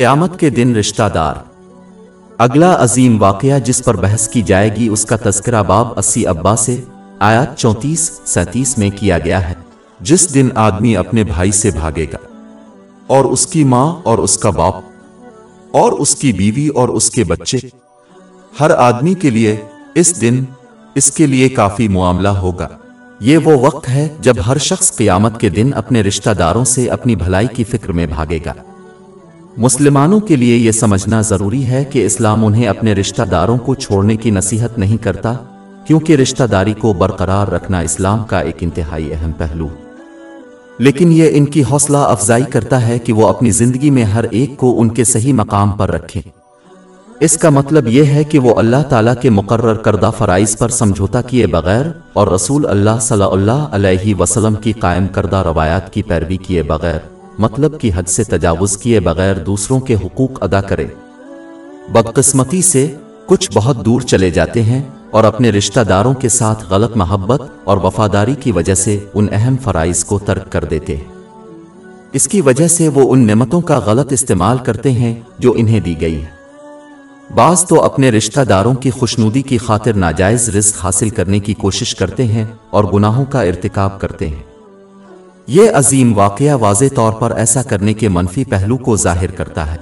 قیامت کے دن رشتہ دار۔ اگلا عظیم واقعہ جس پر بحث کی جائے گی، اس کا تذکرہ باب اسی ابا سے، آیات چونتیس، سینتیس میں کیا گیا ہے۔ جس دن آدمی اپنے بھائی سے بھاگے گا، اور اس کی ماں اور اس کا باپ، اور اس کی بیوی اور اس کے بچے، ہر آدمی کے لیے اس دن اس کے لیے کافی معاملہ ہوگا۔ یہ وہ وقت ہے جب ہر شخص قیامت کے دن اپنے رشتہ داروں سے اپنی بھلائی کی فکر میں بھاگے گا۔ مسلمانوں کے لیے یہ سمجھنا ضروری ہے کہ اسلام انہیں اپنے رشتہ داروں کو چھوڑنے کی نصیحت نہیں کرتا، کیونکہ رشتہ داری کو برقرار رکھنا اسلام کا ایک انتہائی اہم پہلو۔ لیکن یہ ان کی حوصلہ افزائی کرتا ہے کہ وہ اپنی زندگی میں ہر ایک کو ان کے صحیح مقام پر رکھیں۔ اس کا مطلب یہ ہے کہ وہ اللہ تعالیٰ کے مقرر کردہ فرائض پر سمجھوتا کیے بغیر اور رسول اللہ صلی اللہ علیہ وسلم کی قائم کردہ روایات کی پیروی کیے بغیر۔ مطلب کی حد سے تجاوز کیے بغیر دوسروں کے حقوق ادا کرے۔ بدقسمتی سے کچھ بہت دور چلے جاتے ہیں اور اپنے رشتہ داروں کے ساتھ غلط محبت اور وفاداری کی وجہ سے ان اہم فرائض کو ترک کر دیتے ہیں۔ اس کی وجہ سے وہ ان نعمتوں کا غلط استعمال کرتے ہیں جو انہیں دی گئی ہے بعض تو اپنے رشتہ داروں کی خوشنودی کی خاطر ناجائز رزق حاصل کرنے کی کوشش کرتے ہیں اور گناہوں کا ارتکاب کرتے ہیں۔ یہ عظیم واقعہ واضح طور پر ایسا کرنے کے منفی پہلو کو ظاہر کرتا ہے۔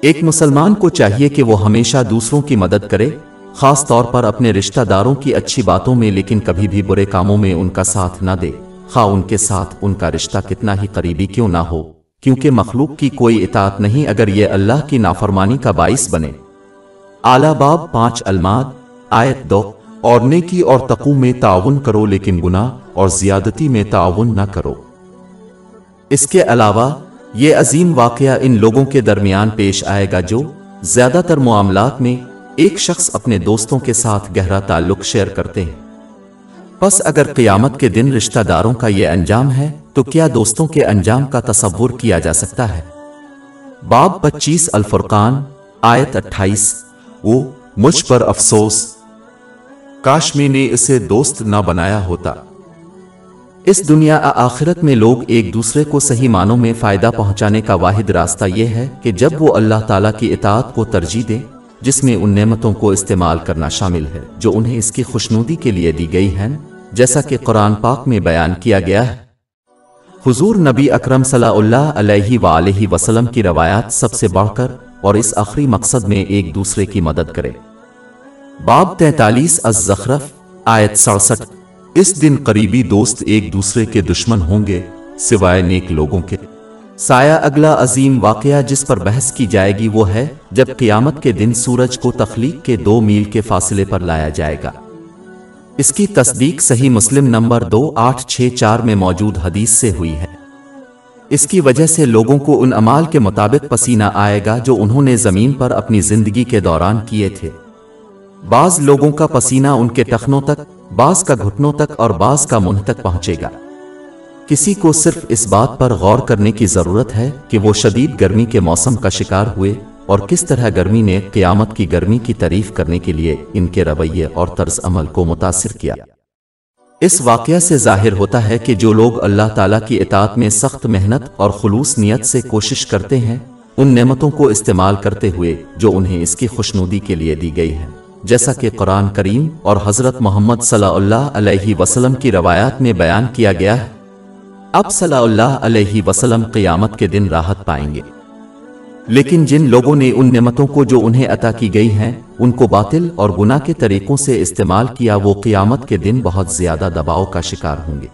ایک مسلمان کو چاہیے کہ وہ ہمیشہ دوسروں کی مدد کرے، خاص طور پر اپنے رشتہ داروں کی اچھی باتوں میں، لیکن کبھی بھی برے کاموں میں ان کا ساتھ نہ دے۔ خواہ ان کے ساتھ ان کا رشتہ کتنا ہی قریبی کیوں نہ ہو، کیونکہ مخلوق کی کوئی اطاعت نہیں اگر یہ اللہ کی نافرمانی کا باعث بنے۔ اعلی باب پانچ الماد، آیت دو۔ اور نیکی اور تقو میں تعاون کرو لیکن گناہ اور زیادتی میں تعاون نہ کرو۔ اس کے علاوہ، یہ عظیم واقعہ ان لوگوں کے درمیان پیش آئے گا جو زیادہ تر معاملات میں ایک شخص اپنے دوستوں کے ساتھ گہرا تعلق شیئر کرتے ہیں۔ پس اگر قیامت کے دن رشتہ داروں کا یہ انجام ہے، تو کیا دوستوں کے انجام کا تصور کیا جا سکتا ہے؟ باب پچیس الفرقان، آیت اٹھائیس، وہ مجھ پر افسوس کاش میں نے اسے دوست نہ بنایا ہوتا۔ اس دنیا آخرت میں لوگ ایک دوسرے کو صحیح معنوں میں فائدہ پہنچانے کا واحد راستہ یہ ہے کہ جب وہ اللہ تعالیٰ کی اطاعت کو ترجیح دیں، جس میں ان نعمتوں کو استعمال کرنا شامل ہے، جو انہیں اس کی خوشنودی کے لیے دی گئی ہیں، جیسا کہ قرآن پاک میں بیان کیا گیا ہے۔ حضور نبی اکرم صلی اللہ علیہ وآلہ وسلم کی روایات سب سے بڑھ کر اور اس آخری مقصد میں ایک دوسرے کی مدد کرے۔ باب تینتالیس الزخرف، آیت سڑسٹھ۔ اس دن قریبی دوست ایک دوسرے کے دشمن ہوں گے، سوائے نیک لوگوں کے۔ سایہ اگلا عظیم واقعہ جس پر بحث کی جائے گی وہ ہے، جب قیامت کے دن سورج کو تخلیق کے دو میل کے فاصلے پر لایا جائے گا۔ اس کی تصدیق صحیح مسلم نمبر دو آٹھ چھ چار میں موجود حدیث سے ہوئی ہے۔ اس کی وجہ سے لوگوں کو ان امال کے مطابق پسینہ آئے گا جو انہوں نے زمین پر اپنی زندگی کے دوران کیے تھے۔ بعض لوگوں کا پسینہ ان کے ٹخنوں تک، بعض کا گھٹنوں تک اور بعض کا منہ تک پہنچے گا۔ کسی کو صرف اس بات پر غور کرنے کی ضرورت ہے کہ وہ شدید گرمی کے موسم کا شکار ہوئے اور کس طرح گرمی نے قیامت کی گرمی کی تعریف کرنے کے لیے ان کے رویے اور طرز عمل کو متاثر کیا۔ اس واقعہ سے ظاہر ہوتا ہے کہ جو لوگ اللہ تعالیٰ کی اطاعت میں سخت محنت اور خلوص نیت سے کوشش کرتے ہیں، ان نعمتوں کو استعمال کرتے ہوئے جو انہیں اس کی خوشنودی کے لیے دی گئی ہے جیسا کہ قرآن کریم اور حضرت محمد صلی اللہ علیہ وسلم کی روایات میں بیان کیا گیا ہے، اب صلی اللہ علیہ وسلم قیامت کے دن راحت پائیں گے۔ لیکن جن لوگوں نے ان نعمتوں کو جو انہیں عطا کی گئی ہیں، ان کو باطل اور گناہ کے طریقوں سے استعمال کیا، وہ قیامت کے دن بہت زیادہ دباؤ کا شکار ہوں گے۔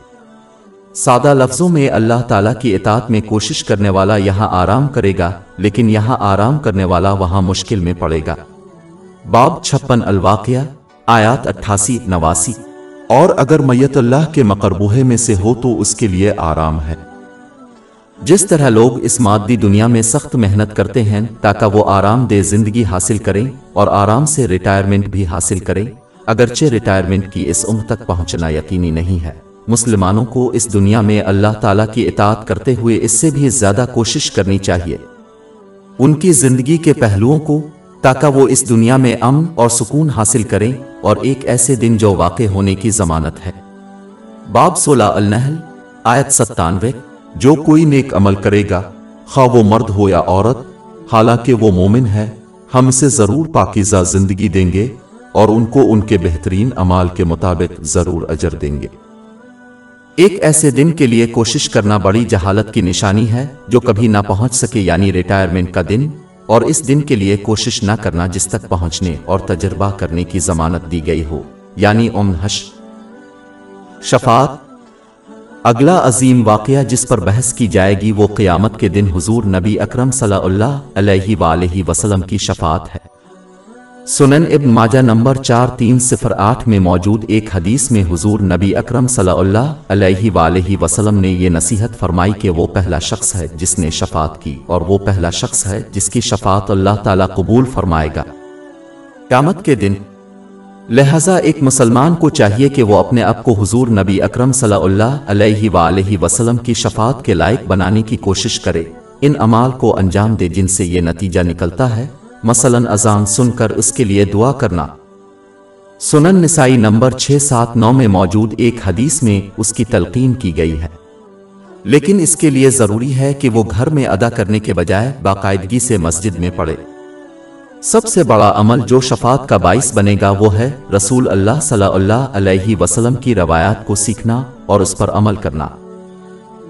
سادہ لفظوں میں اللہ تعالیٰ کی اطاعت میں کوشش کرنے والا یہاں آرام کرے گا، لیکن یہاں آرام کرنے والا وہاں مشکل میں پڑے گا۔ باب چھپن الواقعہ، آیات اٹھاسی نواسی۔ اور اگر میت اللہ کے مقربوہے میں سے ہو تو اس کے لیے آرام ہے۔ جس طرح لوگ اس مادی دنیا میں سخت محنت کرتے ہیں، تاکہ وہ آرام دہ زندگی حاصل کریں اور آرام سے ریٹائرمنٹ بھی حاصل کریں، اگرچہ ریٹائرمنٹ کی اس عمر تک پہنچنا یقینی نہیں ہے۔ مسلمانوں کو اس دنیا میں اللہ تعالیٰ کی اطاعت کرتے ہوئے اس سے بھی زیادہ کوشش کرنی چاہیے۔ ان کی زندگی کے پہلوؤں کو تاکہ وہ اس دنیا میں امن اور سکون حاصل کریں اور ایک ایسے دن جو واقع ہونے کی ضمانت ہے۔ باب سولہ النحل، آیت ستانوے، جو کوئی نیک عمل کرے گا، خواہ وہ مرد ہو یا عورت، حالانکہ وہ مومن ہے، ہم اسے ضرور پاکیزہ زندگی دیں گے اور ان کو ان کے بہترین امال کے مطابق ضرور اجر دیں گے۔ ایک ایسے دن کے لیے کوشش کرنا بڑی جہالت کی نشانی ہے جو کبھی نہ پہنچ سکے یعنی ریٹائرمنٹ کا دن۔ اور اس دن کے لیے کوشش نہ کرنا جس تک پہنچنے اور تجربہ کرنے کی ضمانت دی گئی ہو یعنی ام حش شفاعت۔ اگلا عظیم واقعہ جس پر بحث کی جائے گی وہ قیامت کے دن حضور نبی اکرم صلی اللہ علیہ وآلہ وسلم کی شفاعت ہے۔ سنن ابن ماجہ نمبر چار تین صفر آٹھ میں موجود ایک حدیث میں حضور نبی اکرم صلی اللہ علیہ وآلہ وسلم نے یہ نصیحت فرمائی کہ وہ پہلا شخص ہے جس نے شفاعت کی اور وہ پہلا شخص ہے جس کی شفاعت اللہ تعالیٰ قبول فرمائے گا۔ قیامت کے دن، لہذا ایک مسلمان کو چاہیے کہ وہ اپنے آپ کو حضور نبی اکرم صلی اللہ علیہ وآلہ وسلم کی شفاعت کے لائق بنانے کی کوشش کرے۔ ان امال کو انجام دے جن سے یہ نتیجہ نکلتا ہے۔ مثلا اذان سن کر اس کے لیے دعا کرنا۔ سنن نسائی نمبر چھ سات نو میں موجود ایک حدیث میں اس کی تلقین کی گئی ہے۔ لیکن اس کے لیے ضروری ہے کہ وہ گھر میں ادا کرنے کے بجائے باقاعدگی سے مسجد میں پڑھے۔ سب سے بڑا عمل جو شفاعت کا باعث بنے گا وہ ہے رسول اللہ صلی اللہ علیہ وسلم کی روایات کو سیکھنا اور اس پر عمل کرنا۔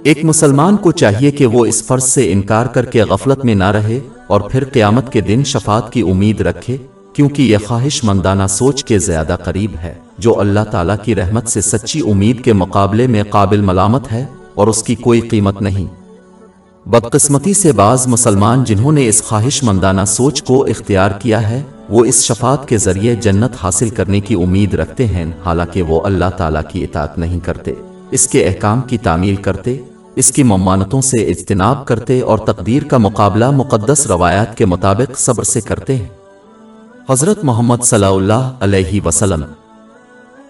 ایک مسلمان کو چاہیے کہ وہ اس فرض سے انکار کر کے غفلت میں نہ رہے۔ اور پھر قیامت کے دن شفاعت کی امید رکھے، کیونکہ یہ خواہش مندانہ سوچ کے زیادہ قریب ہے، جو اللہ تعالیٰ کی رحمت سے سچی امید کے مقابلے میں قابل ملامت ہے اور اس کی کوئی قیمت نہیں۔ بدقسمتی سے بعض مسلمان جنہوں نے اس خواہش مندانہ سوچ کو اختیار کیا ہے، وہ اس شفاعت کے ذریعے جنت حاصل کرنے کی امید رکھتے ہیں، حالانکہ وہ اللہ تعالیٰ کی اطاعت نہیں کرتے، اس کے احکام کی تعمیل کرتے اس کی ممانتوں سے اجتناب کرتے اور تقدیر کا مقابلہ مقدس روایات کے مطابق صبر سے کرتے ہیں۔ حضرت محمد صلی اللہ علیہ وسلم،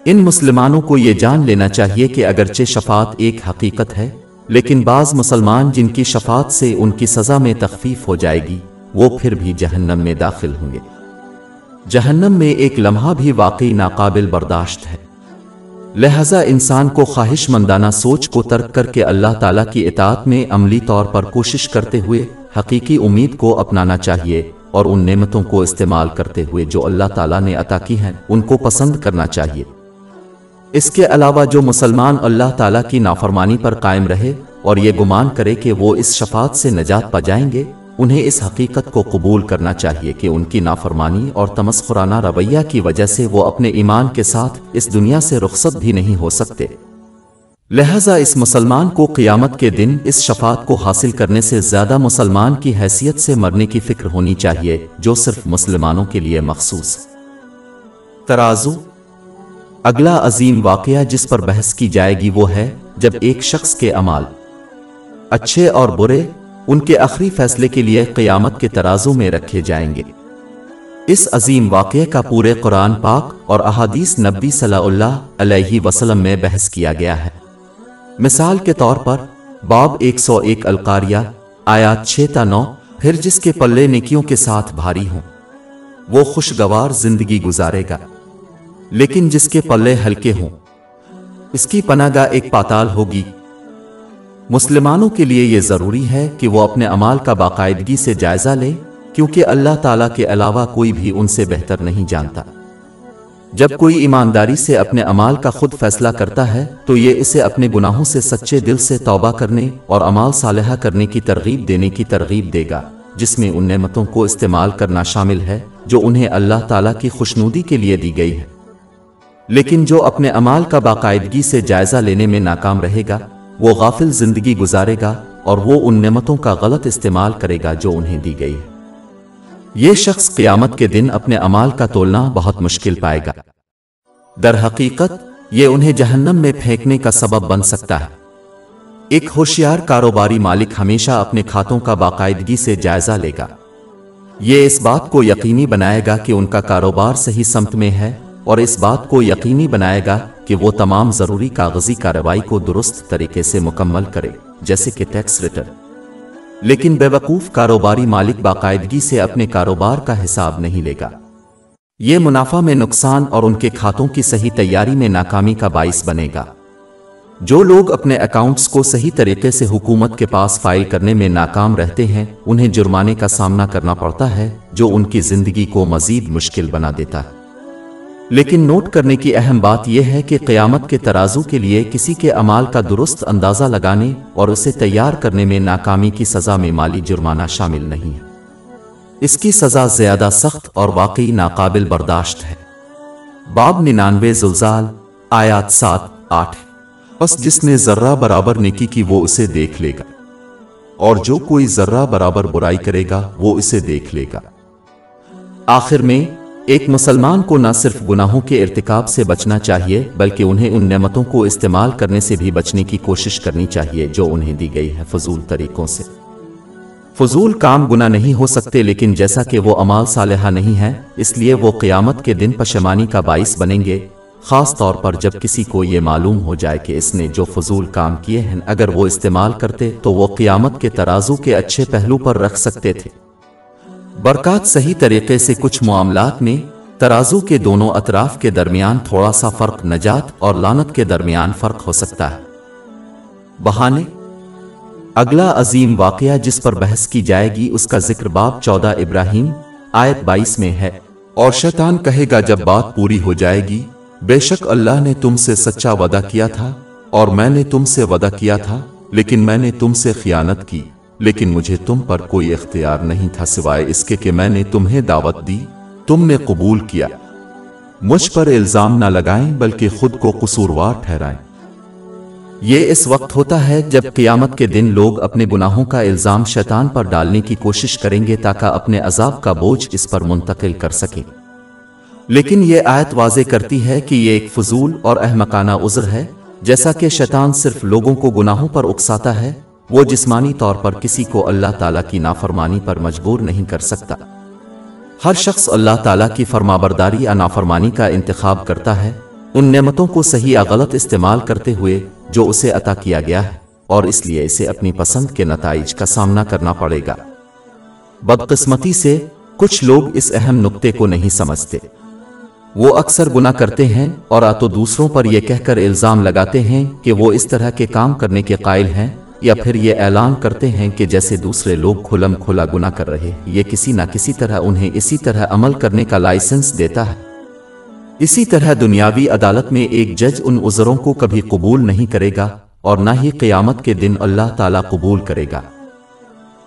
ان مسلمانوں کو یہ جان لینا چاہیے کہ اگرچہ شفاعت ایک حقیقت ہے، لیکن بعض مسلمان جن کی شفاعت سے ان کی سزا میں تخفیف ہو جائے گی، وہ پھر بھی جہنم میں داخل ہوں گے۔ جہنم میں ایک لمحہ بھی واقعی ناقابل برداشت ہے۔ لہذا انسان کو خواہش مندانہ سوچ کو ترک کر کے اللہ تعالیٰ کی اطاعت میں عملی طور پر کوشش کرتے ہوئے حقیقی امید کو اپنانا چاہیے اور ان نعمتوں کو استعمال کرتے ہوئے جو اللہ تعالیٰ نے عطا کی ہیں، ان کو پسند کرنا چاہیے۔ اس کے علاوہ جو مسلمان اللہ تعالیٰ کی نافرمانی پر قائم رہے اور یہ گمان کرے کہ وہ اس شفاعت سے نجات پا جائیں گے انہیں اس حقیقت کو قبول کرنا چاہیے کہ ان کی نافرمانی اور تمسخرانہ رویہ کی وجہ سے وہ اپنے ایمان کے ساتھ اس دنیا سے رخصت بھی نہیں ہو سکتے۔ لہذا اس مسلمان کو قیامت کے دن اس شفاعت کو حاصل کرنے سے زیادہ مسلمان کی حیثیت سے مرنے کی فکر ہونی چاہیے، جو صرف مسلمانوں کے لیے مخصوص۔ ترازو، اگلا عظیم واقعہ جس پر بحث کی جائے گی وہ ہے، جب ایک شخص کے امال، اچھے اور برے ان کے آخری فیصلے کے لیے قیامت کے ترازوں میں رکھے جائیں گے۔ اس عظیم واقعے کا پورے قرآن پاک اور احادیث نبی صلی اللہ علیہ وسلم میں بحث کیا گیا ہے۔ مثال کے طور پر، باب ایک سو ایک القاریہ، آیات چھ تا نو، پھر جس کے پلے نکیوں کے ساتھ بھاری ہوں۔ وہ خوشگوار زندگی گزارے گا۔ لیکن جس کے پلے ہلکے ہوں، اس کی پناہ گاہ ایک پاتال ہوگی۔ مسلمانوں کے لیے یہ ضروری ہے کہ وہ اپنے امال کا باقاعدگی سے جائزہ لے کیونکہ اللہ تعالیٰ کے علاوہ کوئی بھی ان سے بہتر نہیں جانتا۔ جب کوئی ایمانداری سے اپنے امال کا خود فیصلہ کرتا ہے، تو یہ اسے اپنے گناہوں سے سچے دل سے توبہ کرنے اور امال صالحہ کرنے کی ترغیب دینے کی ترغیب دے گا، جس میں ان نعمتوں کو استعمال کرنا شامل ہے، جو انہیں اللہ تعالیٰ کی خوشنودی کے لیے دی گئی ہے لیکن جو اپنے امال کا باقاعدگی سے جائزہ لینے میں ناکام رہے گا وہ غافل زندگی گزارے گا اور وہ ان نعمتوں کا غلط استعمال کرے گا جو انہیں دی گئی۔ ہے یہ شخص قیامت کے دن اپنے امال کا تولنا بہت مشکل پائے گا۔ در حقیقت، یہ انہیں جہنم میں پھینکنے کا سبب بن سکتا ہے۔ ایک ہوشیار کاروباری مالک ہمیشہ اپنے کھاتوں کا باقاعدگی سے جائزہ لے گا۔ یہ اس بات کو یقینی بنائے گا کہ ان کا کاروبار صحیح سمت میں ہے اور اس بات کو یقینی بنائے گا کہ وہ تمام ضروری کاغذی کارروائی کو درست طریقے سے مکمل کرے، جیسے کہ ٹیکس ریٹرن لیکن بے وقوف کاروباری مالک باقاعدگی سے اپنے کاروبار کا حساب نہیں لے گا۔ یہ منافع میں نقصان اور ان کے کھاتوں کی صحیح تیاری میں ناکامی کا باعث بنے گا۔ جو لوگ اپنے اکاؤنٹس کو صحیح طریقے سے حکومت کے پاس فائل کرنے میں ناکام رہتے ہیں، انہیں جرمانے کا سامنا کرنا پڑتا ہے، جو ان کی زندگی کو مزید مشکل بنا دیتا ہے۔ لیکن نوٹ کرنے کی اہم بات یہ ہے کہ قیامت کے ترازو کے لیے کسی کے امال کا درست اندازہ لگانے اور اسے تیار کرنے میں ناکامی کی سزا میں مالی جرمانہ شامل نہیں ہے۔ اس کی سزا زیادہ سخت اور واقعی ناقابل برداشت ہے۔ باب ننانوے زلزال، آیات سات، آٹھ۔ بس جس نے ذرہ برابر نیکی کی وہ اسے دیکھ لے گا۔ اور جو کوئی ذرہ برابر برائی کرے گا وہ اسے دیکھ لے گا۔ آخر میں ایک مسلمان کو نہ صرف گناہوں کے ارتکاب سے بچنا چاہیے، بلکہ انہیں ان نعمتوں کو استعمال کرنے سے بھی بچنے کی کوشش کرنی چاہیے جو انہیں دی گئی ہے فضول طریقوں سے۔ فضول کام گنا نہیں ہو سکتے، لیکن جیسا کہ وہ امال صالحہ نہیں ہے اس لیے وہ قیامت کے دن پشمانی کا باعث بنیں گے۔ خاص طور پر جب کسی کو یہ معلوم ہو جائے کہ اس نے جو فضول کام کیے ہیں، اگر وہ استعمال کرتے تو وہ قیامت کے ترازو کے اچھے پہلو پر رکھ سکتے تھے۔ برکات صحیح طریقے سے کچھ معاملات میں ترازو کے دونوں اطراف کے درمیان تھوڑا سا فرق نجات اور لانت کے درمیان فرق ہو سکتا ہے۔ بہانے، اگلا عظیم واقعہ جس پر بحث کی جائے گی، اس کا ذکر باب چودہ ابراہیم آیت بائیس میں ہے۔ اور شیطان کہے گا، جب بات پوری ہو جائے گی، بے شک اللہ نے تم سے سچا وعدہ کیا تھا اور میں نے تم سے وعدہ کیا تھا، لیکن میں نے تم سے خیانت کی۔ لیکن مجھے تم پر کوئی اختیار نہیں تھا سوائے اس کے کہ میں نے تمہیں دعوت دی، تم نے قبول کیا۔ مجھ پر الزام نہ لگائیں، بلکہ خود کو قصوروار ٹھہرائیں۔ یہ اس وقت ہوتا ہے جب قیامت کے دن لوگ اپنے گناہوں کا الزام شیطان پر ڈالنے کی کوشش کریں گے تاکہ اپنے عذاب کا بوجھ اس پر منتقل کر سکیں۔ لیکن یہ آیت واضح کرتی ہے کہ یہ ایک فضول اور احمقانہ عذر ہے، جیسا کہ شیطان صرف لوگوں کو گناہوں پر اکساتا ہے۔ وہ جسمانی طور پر کسی کو اللہ تعالیٰ کی نافرمانی پر مجبور نہیں کر سکتا۔ ہر شخص اللہ تعالیٰ کی فرمابرداری یا نافرمانی کا انتخاب کرتا ہے۔ ان نعمتوں کو صحیح یا غلط استعمال کرتے ہوئے جو اسے عطا کیا گیا ہے، اور اس لیے اسے اپنی پسند کے نتائج کا سامنا کرنا پڑے گا۔ بدقسمتی سے کچھ لوگ اس اہم نقطے کو نہیں سمجھتے۔ وہ اکثر گنا کرتے ہیں اور آ تو دوسروں پر یہ کہہ کر الزام لگاتے ہیں کہ وہ اس طرح کے کام کرنے کے قائل ہیں یا پھر یہ اعلان کرتے ہیں کہ جیسے دوسرے لوگ کھلم کھلا گنا کر رہے یہ کسی نہ کسی طرح انہیں اسی طرح عمل کرنے کا لائسنس دیتا ہے۔ اسی طرح دنیاوی عدالت میں ایک جج ان عذروں کو کبھی قبول نہیں کرے گا اور نہ ہی قیامت کے دن اللہ تعالیٰ قبول کرے گا۔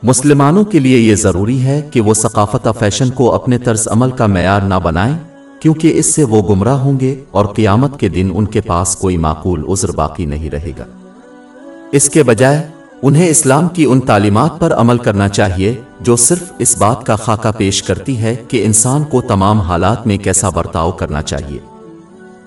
مسلمانوں کے لیے یہ ضروری ہے کہ وہ ثقافت فیشن کو اپنے طرز عمل کا معیار نہ بنائیں، کیونکہ اس سے وہ گمراہ ہوں گے اور قیامت کے دن ان کے پاس کوئی معقول عذر باقی نہیں رہے گا۔ اس کے بجائے انہیں اسلام کی ان تعلیمات پر عمل کرنا چاہیے جو صرف اس بات کا خاکہ پیش کرتی ہے کہ انسان کو تمام حالات میں کیسا برتاؤ کرنا چاہیے۔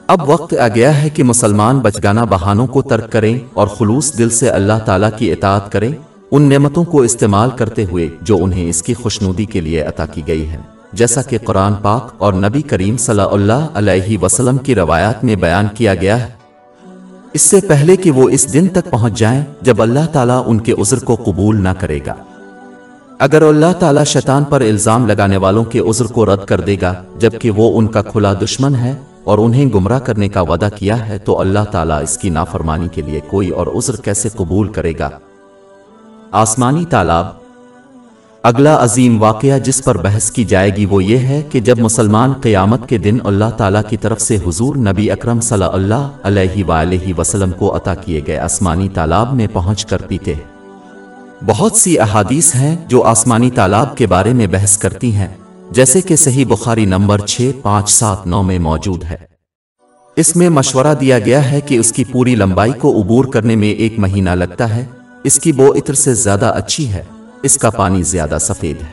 اب وقت آ گیا ہے کہ مسلمان بچگانہ بہانوں کو ترک کریں اور خلوص دل سے اللہ تعالیٰ کی اطاعت کریں۔ ان نعمتوں کو استعمال کرتے ہوئے جو انہیں اس کی خوشنودی کے لیے عطا کی گئی ہے جیسا کہ قرآن پاک اور نبی کریم صلی اللہ علیہ وسلم کی روایات میں بیان کیا گیا ہے اس سے پہلے کہ وہ اس دن تک پہنچ جائیں، جب اللہ تعالیٰ ان کے عذر کو قبول نہ کرے گا۔ اگر اللہ تعالیٰ شیطان پر الزام لگانے والوں کے عذر کو رد کر دے گا، جبکہ وہ ان کا کھلا دشمن ہے اور انہیں گمراہ کرنے کا وعدہ کیا ہے، تو اللہ تعالیٰ اس کی نافرمانی کے لیے کوئی اور عذر کیسے قبول کرے گا؟ آسمانی تالاب اگلا عظیم واقعہ جس پر بحث کی جائے گی وہ یہ ہے کہ جب مسلمان قیامت کے دن اللہ تعالیٰ کی طرف سے حضور نبی اکرم صلی اللہ علیہ وآلہ وسلم کو عطا کیے گئے آسمانی تالاب میں پہنچ کر پیتے بہت سی احادیث ہیں جو آسمانی تالاب کے بارے میں بحث کرتی ہیں، جیسے کہ صحیح بخاری نمبر چھ، پانچ، سات، نو میں موجود ہے۔ اس میں مشورہ دیا گیا ہے کہ اس کی پوری لمبائی کو عبور کرنے میں ایک مہینہ لگتا ہے، اس کی بو عطر سے زیادہ اچھی ہے۔ اس کا پانی زیادہ سفید ہے۔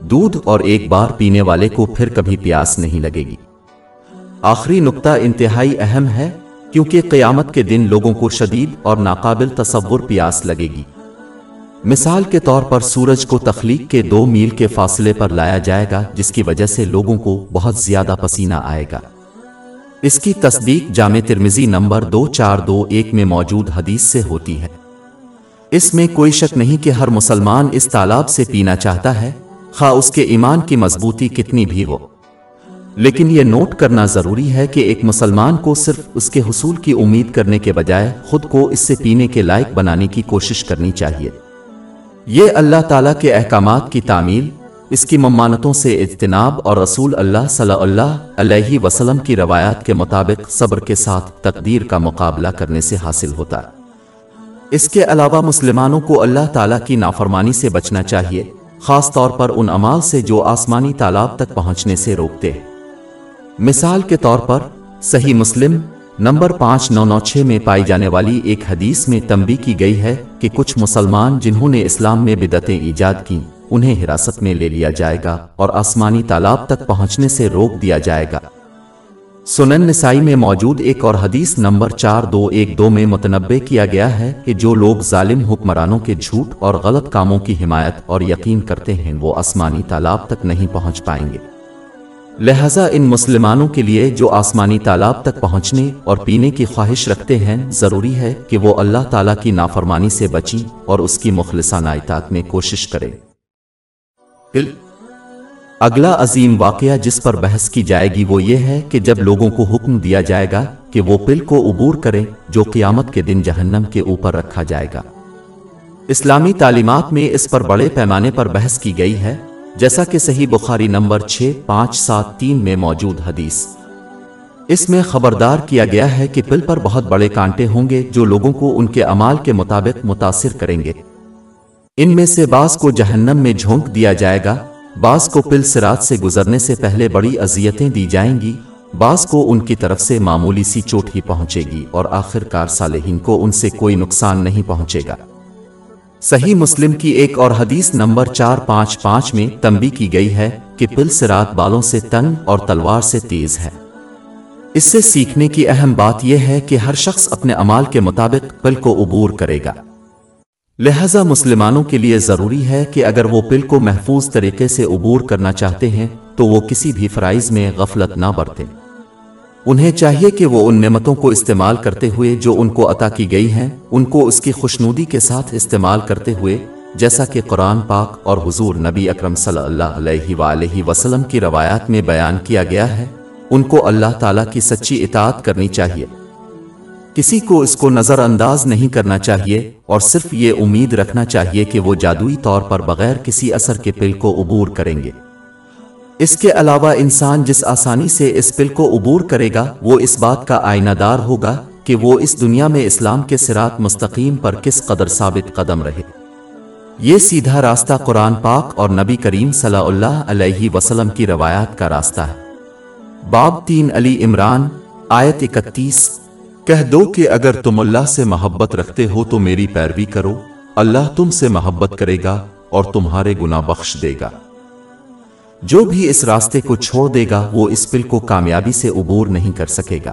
دودھ اور ایک بار پینے والے کو پھر کبھی پیاس نہیں لگے گی۔ آخری نقطہ انتہائی اہم ہے کیونکہ قیامت کے دن لوگوں کو شدید اور ناقابل تصور پیاس لگے گی۔ مثال کے طور پر سورج کو تخلیق کے دو میل کے فاصلے پر لایا جائے گا، جس کی وجہ سے لوگوں کو بہت زیادہ پسینہ آئے گا۔ اس کی تصدیق جامع ترمزی نمبر دو چار دو ایک میں موجود حدیث سے ہوتی ہے۔ اس میں کوئی شک نہیں کہ ہر مسلمان اس تالاب سے پینا چاہتا ہے، خواہ اس کے ایمان کی مضبوطی کتنی بھی ہو۔ لیکن یہ نوٹ کرنا ضروری ہے کہ ایک مسلمان کو صرف اس کے حصول کی امید کرنے کے بجائے خود کو اس سے پینے کے لائق بنانے کی کوشش کرنی چاہیے۔ یہ اللہ تعالیٰ کے احکامات کی تعمیل، اس کی ممانتوں سے اجتناب اور رسول اللہ صلی اللہ علیہ وسلم کی روایات کے مطابق صبر کے ساتھ تقدیر کا مقابلہ کرنے سے حاصل ہوتا۔ ہے اس کے علاوہ مسلمانوں کو اللہ تعالیٰ کی نافرمانی سے بچنا چاہیے، خاص طور پر ان امال سے جو آسمانی تالاب تک پہنچنے سے روکتے ہیں۔ مثال کے طور پر، صحیح مسلم نمبر پانچ نو نو چھ میں پائی جانے والی ایک حدیث میں تنبی کی گئی ہے کہ کچھ مسلمان جنہوں نے اسلام میں بدتیں ایجاد کی انہیں حراست میں لے لیا جائے گا اور آسمانی تالاب تک پہنچنے سے روک دیا جائے گا۔ سنن نسائی میں موجود ایک اور حدیث نمبر چار دو ایک دو میں متنبع کیا گیا ہے کہ جو لوگ ظالم حکمرانوں کے جھوٹ اور غلط کاموں کی حمایت اور یقین کرتے ہیں وہ آسمانی تالاب تک نہیں پہنچ پائیں گے۔ لہذا ان مسلمانوں کے لیے جو آسمانی تالاب تک پہنچنے اور پینے کی خواہش رکھتے ہیں، ضروری ہے کہ وہ اللہ تعالیٰ کی نافرمانی سے بچیں اور اس کی مخلصانہ اطاعت میں کوشش کریں۔ اگلا عظیم واقعہ جس پر بحث کی جائے گی وہ یہ ہے کہ جب لوگوں کو حکم دیا جائے گا کہ وہ پل کو عبور کریں جو قیامت کے دن جہنم کے اوپر رکھا جائے گا۔ اسلامی تعلیمات میں اس پر بڑے پیمانے پر بحث کی گئی ہے، جیسا کہ صحیح بخاری نمبر چھ، پانچ، سات، تین میں موجود حدیث۔ اس میں خبردار کیا گیا ہے کہ پل پر بہت بڑے کانٹے ہوں گے جو لوگوں کو ان کے امال کے مطابق متاثر کریں گے۔ ان میں سے بعض کو جہنم میں جھونک دیا جائے گا بعض کو پل سرات سے گزرنے سے پہلے بڑی اذیتیں دی جائیں گی، بعض کو ان کی طرف سے معمولی سی چوٹ ہی پہنچے گی اور آخر کار صالحین کو ان سے کوئی نقصان نہیں پہنچے گا۔ صحیح مسلم کی ایک اور حدیث نمبر چار پانچ پانچ میں تنبی کی گئی ہے کہ پل سرات بالوں سے تنگ اور تلوار سے تیز ہے۔ اس سے سیکھنے کی اہم بات یہ ہے کہ ہر شخص اپنے امال کے مطابق پل کو عبور کرے گا۔ لہذا مسلمانوں کے لیے ضروری ہے کہ اگر وہ پل کو محفوظ طریقے سے عبور کرنا چاہتے ہیں، تو وہ کسی بھی فرائض میں غفلت نہ برتیں۔ انہیں چاہیے کہ وہ ان نعمتوں کو استعمال کرتے ہوئے جو ان کو عطا کی گئی ہیں، ان کو اس کی خوشنودی کے ساتھ استعمال کرتے ہوئے، جیسا کہ قرآن پاک اور حضور نبی اکرم صلی اللہ علیہ وآلہ وسلم کی روایات میں بیان کیا گیا ہے، ان کو اللہ تعالیٰ کی سچی اطاعت کرنی چاہیے۔ کسی کو اس کو نظر انداز نہیں کرنا چاہیے اور صرف یہ امید رکھنا چاہیے کہ وہ جادوئی طور پر بغیر کسی اثر کے پل کو عبور کریں گے۔ اس کے علاوہ انسان جس آسانی سے اس پل کو عبور کرے گا، وہ اس بات کا آئینہ دار ہوگا کہ وہ اس دنیا میں اسلام کے سرات مستقیم پر کس قدر ثابت قدم رہے۔ یہ سیدھا راستہ قرآن پاک اور نبی کریم صلی اللہ علیہ وسلم کی روایات کا راستہ ہے۔ باب تین علی عمران، آیت اکتیس کہہ دو کہ اگر تم اللہ سے محبت رکھتے ہو تو میری پیروی کرو، اللہ تم سے محبت کرے گا اور تمہارے گناہ بخش دے گا۔ جو بھی اس راستے کو چھوڑ دے گا، وہ اس پل کو کامیابی سے عبور نہیں کر سکے گا۔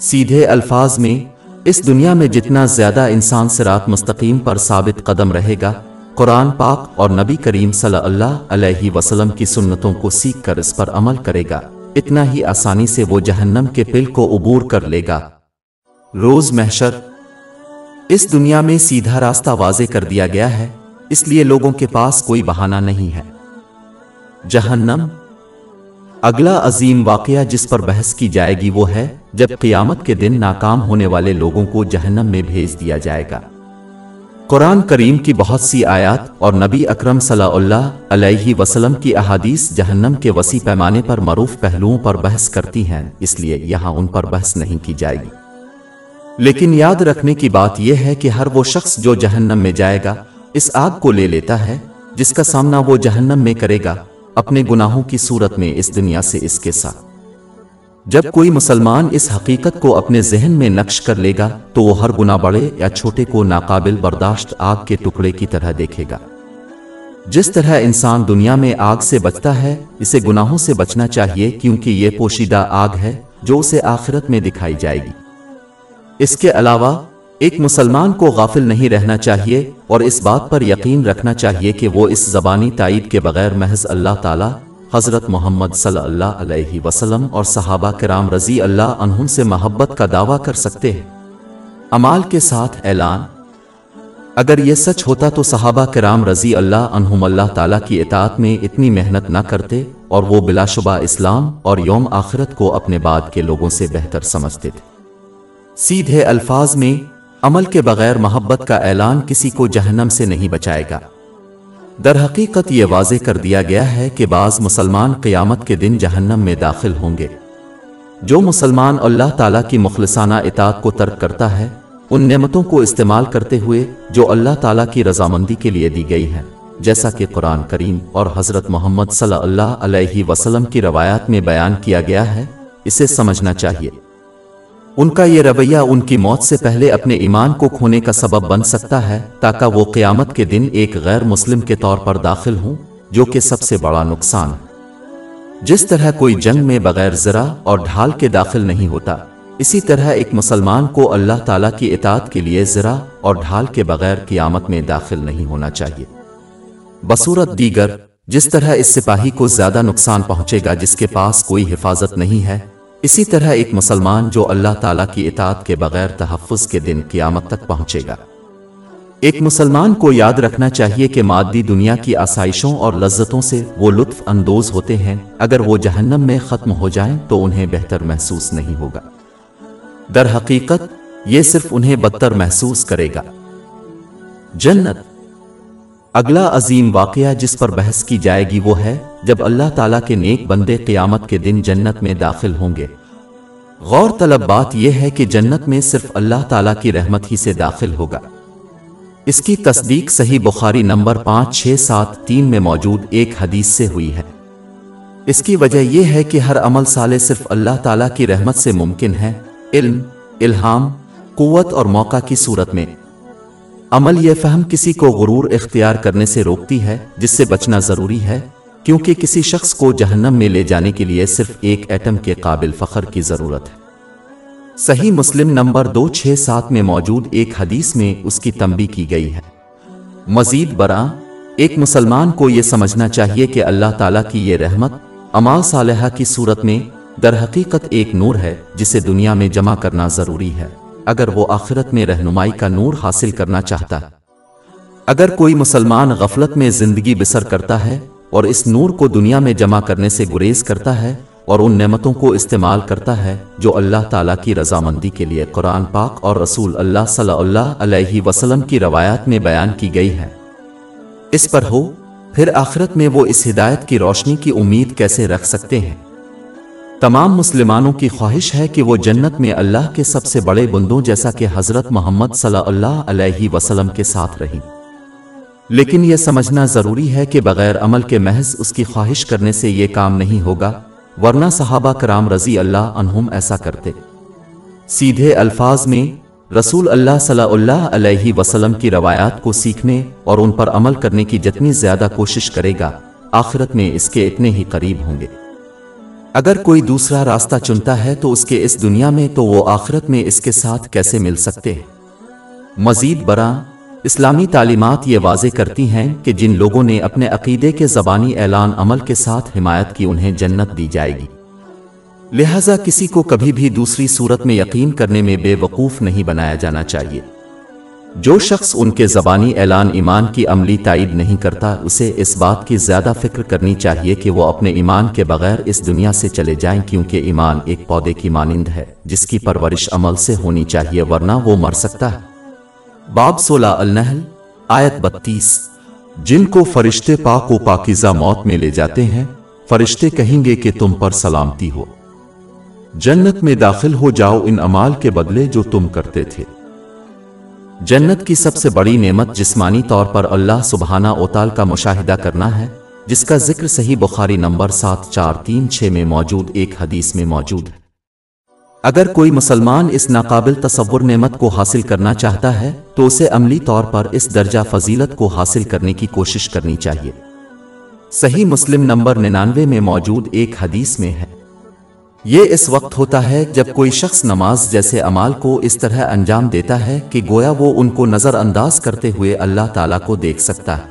سیدھے الفاظ میں، اس دنیا میں جتنا زیادہ انسان سرات مستقیم پر ثابت قدم رہے گا، قرآن پاک اور نبی کریم صلی اللہ علیہ وسلم کی سنتوں کو سیکھ کر اس پر عمل کرے گا۔ اتنا ہی آسانی سے وہ جہنم کے پل کو عبور کر لے گا۔ روز محشر۔ اس دنیا میں سیدھا راستہ واضح کر دیا گیا ہے، اس لیے لوگوں کے پاس کوئی بہانہ نہیں ہے۔ جہنم۔ اگلا عظیم واقعہ جس پر بحث کی جائے گی وہ ہے، جب قیامت کے دن ناکام ہونے والے لوگوں کو جہنم میں بھیج دیا جائے گا۔ قرآن کریم کی بہت سی آیات اور نبی اکرم صلی اللہ علیہ وسلم کی احادیث جہنم کے وسیع پیمانے پر معروف پہلوؤں پر بحث کرتی ہیں، اس لیے یہاں ان پر بحث نہیں کی جائے گی۔ لیکن یاد رکھنے کی بات یہ ہے کہ ہر وہ شخص جو جہنم میں جائے گا، اس آگ کو لے لیتا ہے، جس کا سامنا وہ جہنم میں کرے گا، اپنے گناہوں کی صورت میں اس دنیا سے اس کے ساتھ۔ جب کوئی مسلمان اس حقیقت کو اپنے ذہن میں نقش کر لے گا، تو وہ ہر گناہ بڑے یا چھوٹے کو ناقابل برداشت آگ کے ٹکڑے کی طرح دیکھے گا۔ جس طرح انسان دنیا میں آگ سے بچتا ہے، اسے گناہوں سے بچنا چاہیے، کیونکہ یہ پوشیدہ آگ ہے، جو اسے آخرت میں دکھائی جائے گی۔ اس کے علاوہ، ایک مسلمان کو غافل نہیں رہنا چاہیے اور اس بات پر یقین رکھنا چاہیے کہ وہ اس زبانی تائید کے بغیر محض اللہ تعالی، حضرت محمد صلی اللہ علیہ وسلم اور صحابہ کرام رضی اللہ عنہم سے محبت کا دعویٰ کر سکتے ہیں۔ امال کے ساتھ اعلان، اگر یہ سچ ہوتا تو صحابہ کرام رضی اللہ عنہم اللہ تعالیٰ کی اطاعت میں اتنی محنت نہ کرتے اور وہ بلا شبہ اسلام اور یوم آخرت کو اپنے بعد کے لوگوں سے بہتر سمجھتے تھے۔ سیدھے الفاظ میں، عمل کے بغیر محبت کا اعلان کسی کو جہنم سے نہیں بچائے گا۔ در حقیقت یہ واضح کر دیا گیا ہے کہ بعض مسلمان قیامت کے دن جہنم میں داخل ہوں گے۔ جو مسلمان اللہ تعالیٰ کی مخلصانہ اطاعت کو ترک کرتا ہے، ان نعمتوں کو استعمال کرتے ہوئے جو اللہ تعالیٰ کی رضامندی کے لیے دی گئی ہے جیسا کہ قرآن کریم اور حضرت محمد صلی اللہ علیہ وسلم کی روایات میں بیان کیا گیا ہے، اسے سمجھنا چاہیے۔ ان کا یہ رویہ ان کی موت سے پہلے اپنے ایمان کو کھونے کا سبب بن سکتا ہے، تاکہ وہ قیامت کے دن ایک غیر مسلم کے طور پر داخل ہوں، جو کہ سب سے بڑا نقصان۔ ہے جس طرح کوئی جنگ میں بغیر ذرا اور ڈھال کے داخل نہیں ہوتا، اسی طرح ایک مسلمان کو اللہ تعالیٰ کی اطاعت کے لیے ذرا اور ڈھال کے بغیر قیامت میں داخل نہیں ہونا چاہیے۔ بصورت دیگر، جس طرح اس سپاہی کو زیادہ نقصان پہنچے گا، جس کے پاس کوئی حفاظت نہیں ہے اسی طرح ایک مسلمان جو اللہ تعالیٰ کی اطاعت کے بغیر تحفظ کے دن قیامت تک پہنچے گا۔ ایک مسلمان کو یاد رکھنا چاہیے کہ مادی دنیا کی آسائشوں اور لذتوں سے وہ لطف اندوز ہوتے ہیں۔ اگر وہ جہنم میں ختم ہو جائیں تو انہیں بہتر محسوس نہیں ہوگا۔ در حقیقت یہ صرف انہیں بدتر محسوس کرے گا۔ جنت اگلا عظیم واقعہ جس پر بحث کی جائے گی وہ ہے جب اللہ تعالیٰ کے نیک بندے قیامت کے دن جنت میں داخل ہوں گے۔ غور طلب بات یہ ہے کہ جنت میں صرف اللہ تعالیٰ کی رحمت ہی سے داخل ہوگا۔ اس کی تصدیق صحیح بخاری نمبر پانچ، چھ، سات، تین میں موجود ایک حدیث سے ہوئی ہے۔ اس کی وجہ یہ ہے کہ ہر عمل سالے صرف اللہ تعالیٰ کی رحمت سے ممکن ہے۔ علم، الہام، قوت اور موقع کی صورت میں۔ عمل یہ فہم کسی کو غرور اختیار کرنے سے روکتی ہے، جس سے بچنا ضروری ہے، کیونکہ کسی شخص کو جہنم میں لے جانے کے لیے صرف ایک ایٹم کے قابل فخر کی ضرورت ہے۔ صحیح مسلم نمبر دو چھ سات میں موجود ایک حدیث میں اس کی تنبی کی گئی ہے۔ مزید برآں ایک مسلمان کو یہ سمجھنا چاہیے کہ اللہ تعالیٰ کی یہ رحمت امال صالحہ کی صورت میں در حقیقت ایک نور ہے، جسے دنیا میں جمع کرنا ضروری ہے۔ اگر وہ آخرت میں رہنمائی کا نور حاصل کرنا چاہتا۔ ہے اگر کوئی مسلمان غفلت میں زندگی بسر کرتا ہے اور اس نور کو دنیا میں جمع کرنے سے گریز کرتا ہے اور ان نعمتوں کو استعمال کرتا ہے جو اللہ تعالیٰ کی رضامندی کے لیے قرآن پاک اور رسول اللہ صلی اللہ علیہ وسلم کی روایات میں بیان کی گئی ہے۔ اس پر ہو، پھر آخرت میں وہ اس ہدایت کی روشنی کی امید کیسے رکھ سکتے ہیں؟ تمام مسلمانوں کی خواہش ہے کہ وہ جنت میں اللہ کے سب سے بڑے بندوں جیسا کہ حضرت محمد صلی اللہ علیہ وسلم کے ساتھ رہیں۔ لیکن یہ سمجھنا ضروری ہے کہ بغیر عمل کے محض اس کی خواہش کرنے سے یہ کام نہیں ہوگا، ورنہ صحابہ کرام رضی اللہ عنہم ایسا کرتے۔ سیدھے الفاظ میں، رسول اللہ صلی اللہ علیہ وسلم کی روایات کو سیکھنے اور ان پر عمل کرنے کی جتنی زیادہ کوشش کرے گا، آخرت میں اس کے اتنے ہی قریب ہوں گے۔ اگر کوئی دوسرا راستہ چنتا ہے تو اس کے اس دنیا میں تو وہ آخرت میں اس کے ساتھ کیسے مل سکتے ہیں؟ مزید برآں، اسلامی تعلیمات یہ واضح کرتی ہیں کہ جن لوگوں نے اپنے عقیدے کے زبانی اعلان عمل کے ساتھ حمایت کی انہیں جنت دی جائے گی۔ لہذا کسی کو کبھی بھی دوسری صورت میں یقین کرنے میں بے وقوف نہیں بنایا جانا چاہیے۔ جو شخص ان کے زبانی اعلان ایمان کی عملی تائید نہیں کرتا، اسے اس بات کی زیادہ فکر کرنی چاہیے کہ وہ اپنے ایمان کے بغیر اس دنیا سے چلے جائیں کیونکہ ایمان ایک پودے کی مانند ہے، جس کی پرورش عمل سے ہونی چاہیے ورنہ وہ مر سکتا ہے۔ باب سولہ النحل، آیت بتیس۔ جن کو فرشتے پاک و پاکیزہ موت میں لے جاتے ہیں، فرشتے کہیں گے کہ تم پر سلامتی ہو۔ جنت میں داخل ہو جاؤ ان امال کے بدلے جو تم کرتے تھے۔ جنت کی سب سے بڑی نعمت جسمانی طور پر اللہ سبحانہ اوتال کا مشاہدہ کرنا ہے، جس کا ذکر صحیح بخاری نمبر سات چار تین چھ میں موجود ایک حدیث میں موجود ہے۔ اگر کوئی مسلمان اس ناقابل تصور نعمت کو حاصل کرنا چاہتا ہے، تو اسے عملی طور پر اس درجہ فضیلت کو حاصل کرنے کی کوشش کرنی چاہیے۔ صحیح مسلم نمبر ننانوے میں موجود ایک حدیث میں ہے۔ یہ اس وقت ہوتا ہے جب کوئی شخص نماز جیسے امال کو اس طرح انجام دیتا ہے کہ گویا وہ ان کو نظر انداز کرتے ہوئے اللہ تعالیٰ کو دیکھ سکتا ہے۔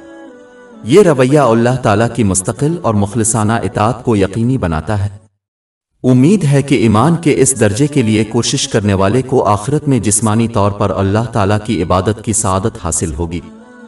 یہ رویہ اللہ تعالیٰ کی مستقل اور مخلصانہ اطاعت کو یقینی بناتا ہے۔ امید ہے کہ ایمان کے اس درجے کے لیے کوشش کرنے والے کو آخرت میں جسمانی طور پر اللہ تعالیٰ کی عبادت کی سعادت حاصل ہوگی۔